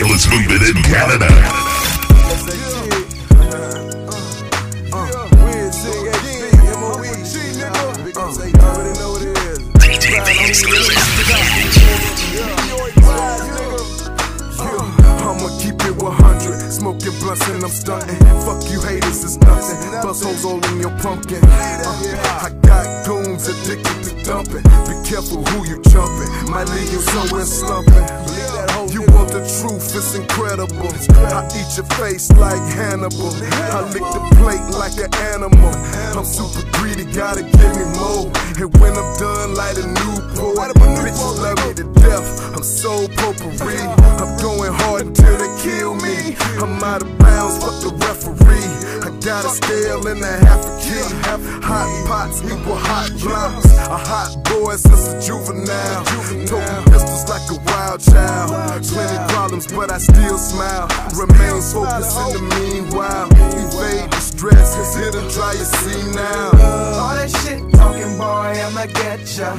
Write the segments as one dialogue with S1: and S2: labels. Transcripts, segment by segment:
S1: realest movement in Canada. DTV
S2: Smoking blunts and I'm stunting. Fuck you haters, it's nothing. Buzz holes all in your pumpkin. Uh, I got goons addicted to dumping. Be careful who you jumping. Might leave you somewhere slumping. You want the truth, it's incredible. I eat your face like Hannibal. I lick the plate like an animal. I'm super greedy, gotta give me more. And when I'm done, light a Newport. Bitches love me to death. I'm so potpourri. I'm going hard until they kill me. I'm out of bounds, fuck the referee. I got a scale and a half a key. Hot pots equal hot blocks. A hot boy since a juvenile. Toting pistols like a wild child. Plenty problems, but I still smile. Remain focused in the meanwhile. Evade the stress, hit and dry your see now.
S3: All that shit talking, boy, I'ma get ya.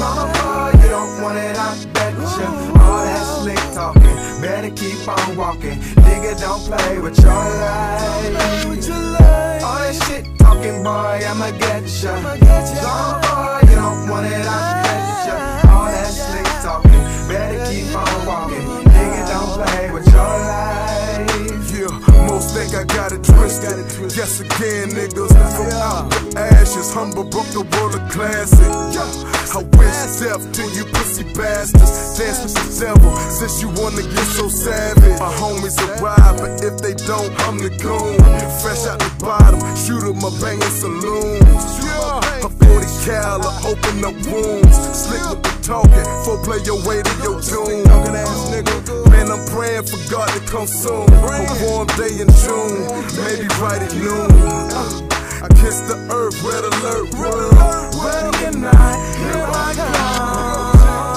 S3: Mama, boy, you don't want it, I bet ya. All that slick talking, better keep on walking. Nigga, don't play with your life. With your life. All that shit talking, boy, I'ma get ya. Mama, boy, you don't want it, I
S2: Guess again, niggas. From out the ashes, humble broke the world of classic. I wish death to you pussy bastards. Dance with the devil since you wanna get so savage. My homies arrive, but if they don't, I'm the goon. Fresh out the bottom, shoot up banging saloons. A 40 cal, I open up wounds. Slick with the talking, foreplay your way to your doom. Man, I'm praying for God to come soon. A warm day in June, maybe right at noon. I kiss the earth, red alert, world.
S3: Ready or not, here I come.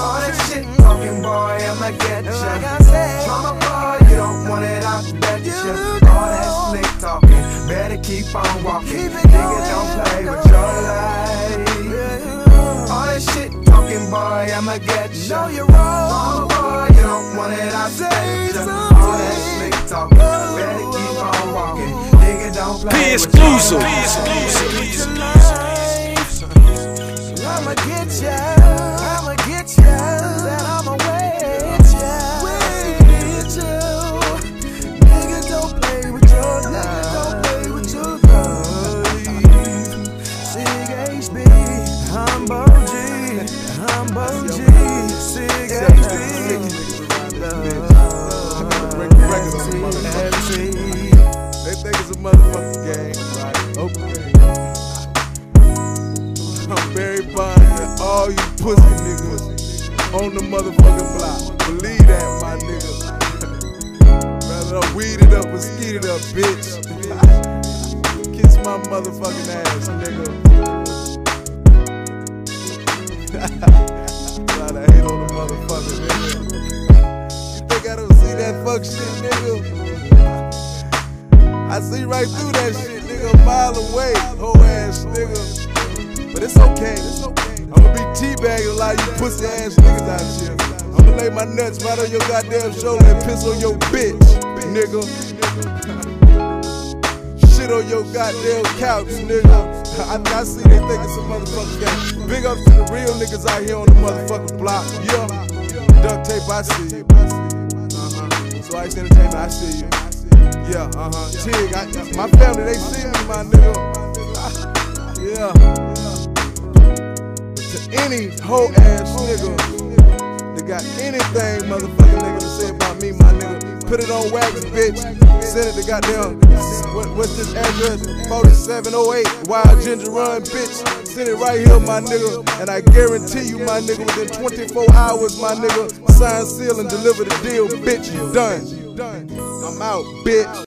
S3: All that shit talking, boy, I'ma get ya. Mama, boy, you don't want it, I bet ya. All that slick talking, better keep on walking. Nigga, don't play with your life. All that shit talking, boy, I'ma get ya. Mama, boy, you don't want it, I bet ya. All that slick talking, better keep on walking. Nigga, don't play
S4: P
S3: with
S4: exclusive.
S3: your life.
S2: Pussy niggas on the motherfucking block. Believe that, my nigga. Rather up, weed it up and skeet it up, bitch. Kiss my motherfucking ass, nigga. Try to hate on the motherfucker, nigga. You think I don't see that fuck shit, nigga? I see right through that shit, nigga, a mile away, whole ass nigga. But it's okay. Be teabagging a lot of you pussy ass niggas out here. I'ma lay my nuts right on your goddamn shoulder and piss on your bitch, nigga. Shit on your goddamn couch, nigga. I, I see they think it's a motherfucking game. Big ups to the real niggas out here on the motherfucking block. Yeah. Duct tape, I see you. Uh-huh. So Ice Entertainment, I see you. Yeah, uh-huh. Tig, I, my family, they see me, my nigga. Yeah. Any hoe ass nigga that got anything motherfucking nigga to say about me, my nigga, put it on wax, bitch. Send it to goddamn, what, what's this address? 4708 Wild Ginger Run, bitch. Send it right here, my nigga. And I guarantee you, my nigga, within 24 hours, my nigga, sign, seal, and deliver the deal, bitch. Done. I'm out, bitch.